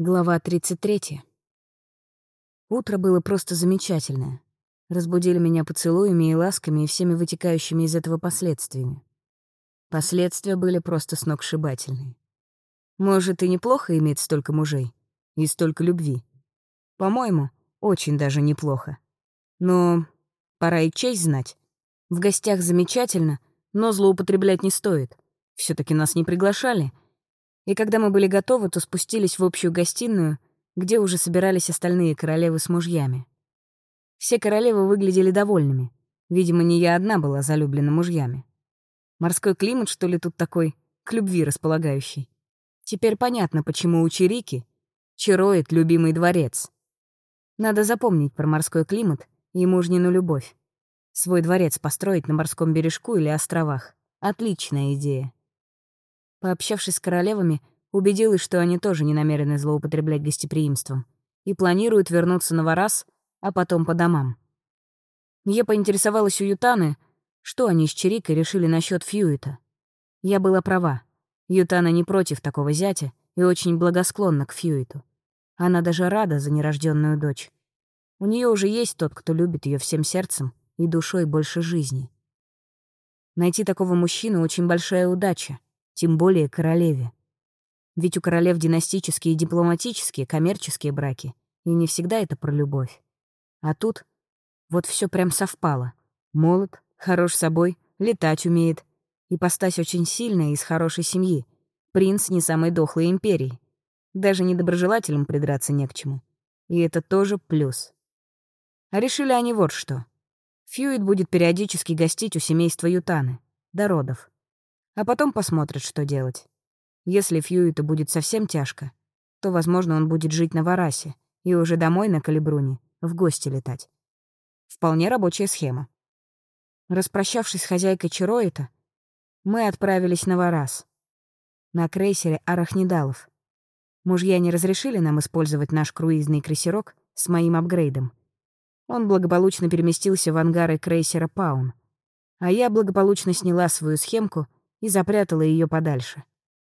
Глава 33. Утро было просто замечательное. Разбудили меня поцелуями и ласками и всеми вытекающими из этого последствиями. Последствия были просто сногсшибательные. Может, и неплохо иметь столько мужей и столько любви. По-моему, очень даже неплохо. Но пора и честь знать. В гостях замечательно, но злоупотреблять не стоит. все таки нас не приглашали — и когда мы были готовы, то спустились в общую гостиную, где уже собирались остальные королевы с мужьями. Все королевы выглядели довольными. Видимо, не я одна была залюблена мужьями. Морской климат, что ли, тут такой, к любви располагающий. Теперь понятно, почему у Чирики чароет любимый дворец. Надо запомнить про морской климат и мужнину любовь. Свой дворец построить на морском бережку или островах. Отличная идея. Пообщавшись с королевами, убедилась, что они тоже не намерены злоупотреблять гостеприимством и планируют вернуться на Варас, а потом по домам. Я поинтересовалась у Ютаны, что они с Чирикой решили насчет Фьюита. Я была права. Ютана не против такого зятя и очень благосклонна к Фьюиту. Она даже рада за нерожденную дочь. У нее уже есть тот, кто любит ее всем сердцем и душой больше жизни. Найти такого мужчину — очень большая удача, тем более королеве. Ведь у королев династические дипломатические, коммерческие браки, и не всегда это про любовь. А тут вот все прям совпало. Молод, хорош собой, летать умеет, и постась очень сильная из хорошей семьи. Принц не самой дохлой империи. Даже недоброжелателям придраться не к чему. И это тоже плюс. А решили они вот что. Фьюит будет периодически гостить у семейства Ютаны. До родов а потом посмотрит, что делать. Если Фьюиту будет совсем тяжко, то, возможно, он будет жить на Варасе и уже домой на Калибруне в гости летать. Вполне рабочая схема. Распрощавшись с хозяйкой Чароита, мы отправились на Варас. На крейсере Арахнидалов. Мужья не разрешили нам использовать наш круизный крейсерок с моим апгрейдом. Он благополучно переместился в ангары крейсера Паун, а я благополучно сняла свою схемку — и запрятала ее подальше.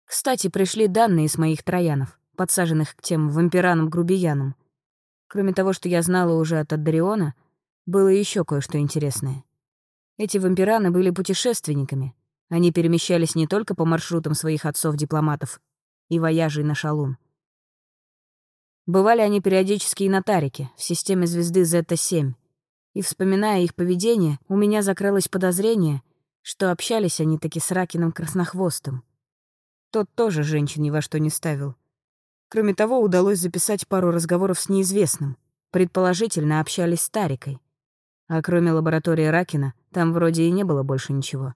Кстати, пришли данные с моих троянов, подсаженных к тем вампиранам-грубиянам. Кроме того, что я знала уже от Аддариона, было еще кое-что интересное. Эти вампираны были путешественниками. Они перемещались не только по маршрутам своих отцов-дипломатов и вояжей на шалун. Бывали они периодически и на Тарике, в системе звезды Зета-7. И, вспоминая их поведение, у меня закралось подозрение, что общались они таки с Ракином Краснохвостом. Тот тоже женщин ни во что не ставил. Кроме того, удалось записать пару разговоров с неизвестным. Предположительно, общались с Тарикой. А кроме лаборатории Ракина, там вроде и не было больше ничего.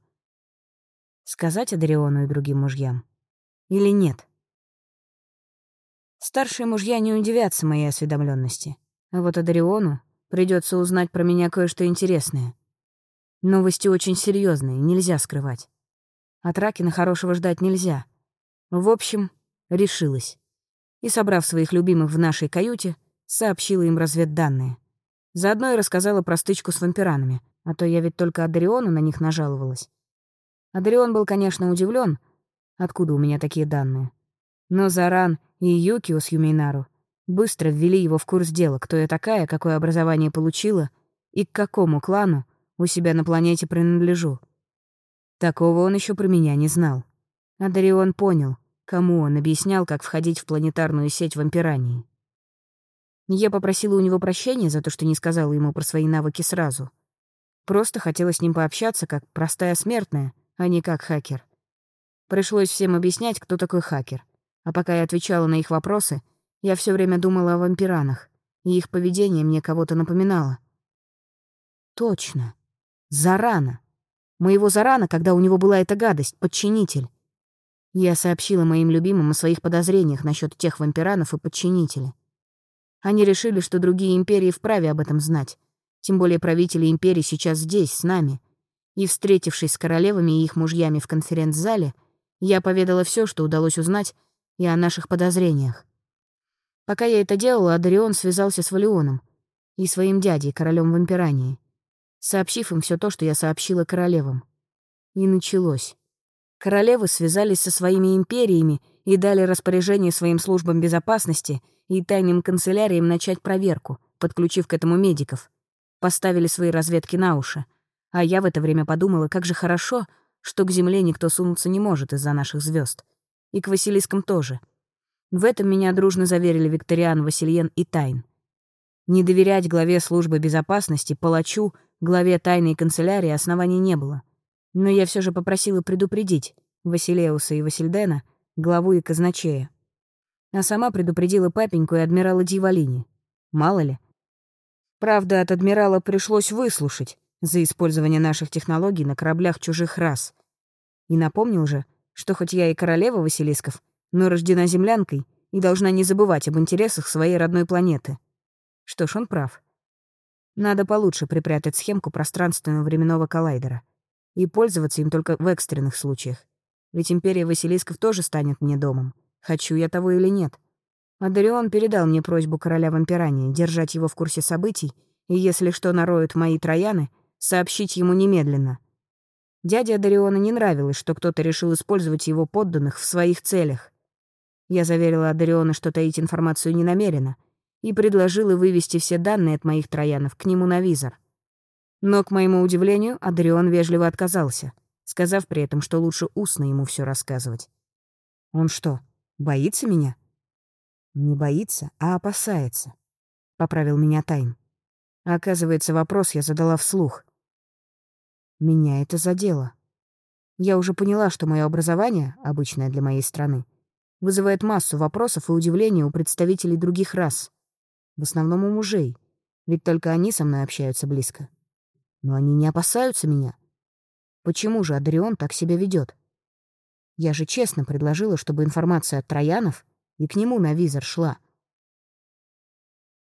Сказать Адариону и другим мужьям? Или нет? Старшие мужья не удивятся моей осведомленности, а вот Адариону придется узнать про меня кое-что интересное — Новости очень серьезные, нельзя скрывать. От Ракина хорошего ждать нельзя. В общем, решилась. И, собрав своих любимых в нашей каюте, сообщила им разведданные. Заодно и рассказала про стычку с вампиранами, а то я ведь только Адариону на них нажаловалась. Адарион был, конечно, удивлен, откуда у меня такие данные. Но Заран и Юкио с Юмейнару быстро ввели его в курс дела, кто я такая, какое образование получила и к какому клану у себя на планете принадлежу. Такого он еще про меня не знал. А Дарион понял, кому он объяснял, как входить в планетарную сеть вампирании. Я попросила у него прощения за то, что не сказала ему про свои навыки сразу. Просто хотела с ним пообщаться как простая смертная, а не как хакер. Пришлось всем объяснять, кто такой хакер. А пока я отвечала на их вопросы, я все время думала о вампиранах, и их поведение мне кого-то напоминало. Точно. Зарана. Моего Зарана, когда у него была эта гадость, подчинитель. Я сообщила моим любимым о своих подозрениях насчет тех вампиранов и подчинителя. Они решили, что другие империи вправе об этом знать. Тем более правители империи сейчас здесь, с нами. И, встретившись с королевами и их мужьями в конференц-зале, я поведала все, что удалось узнать, и о наших подозрениях. Пока я это делала, Адарион связался с Валионом и своим дядей, королем вампирании сообщив им все то, что я сообщила королевам. И началось. Королевы связались со своими империями и дали распоряжение своим службам безопасности и тайным канцеляриям начать проверку, подключив к этому медиков. Поставили свои разведки на уши. А я в это время подумала, как же хорошо, что к Земле никто сунуться не может из-за наших звезд. И к Василискам тоже. В этом меня дружно заверили Викториан, Васильен и Тайн. Не доверять главе службы безопасности, палачу, главе тайной канцелярии оснований не было. Но я все же попросила предупредить Василеуса и Васильдена, главу и казначея. А сама предупредила папеньку и адмирала Дьяволини. Мало ли. Правда, от адмирала пришлось выслушать за использование наших технологий на кораблях чужих рас. И напомнил же, что хоть я и королева Василисков, но рождена землянкой и должна не забывать об интересах своей родной планеты. Что ж, он прав. Надо получше припрятать схемку пространственно-временного коллайдера и пользоваться им только в экстренных случаях. Ведь Империя Василисков тоже станет мне домом, хочу я того или нет. Адарион передал мне просьбу короля Вампирания держать его в курсе событий и, если что нароют мои трояны, сообщить ему немедленно. Дяде Адариона не нравилось, что кто-то решил использовать его подданных в своих целях. Я заверила Адариона, что таить информацию не намерена, и предложила вывести все данные от моих троянов к нему на визор. Но, к моему удивлению, Адрион вежливо отказался, сказав при этом, что лучше устно ему все рассказывать. «Он что, боится меня?» «Не боится, а опасается», — поправил меня Тайм. Оказывается, вопрос я задала вслух. Меня это задело. Я уже поняла, что мое образование, обычное для моей страны, вызывает массу вопросов и удивления у представителей других рас. В основном у мужей. Ведь только они со мной общаются близко. Но они не опасаются меня. Почему же Адрион так себя ведет? Я же честно предложила, чтобы информация от Троянов и к нему на визор шла.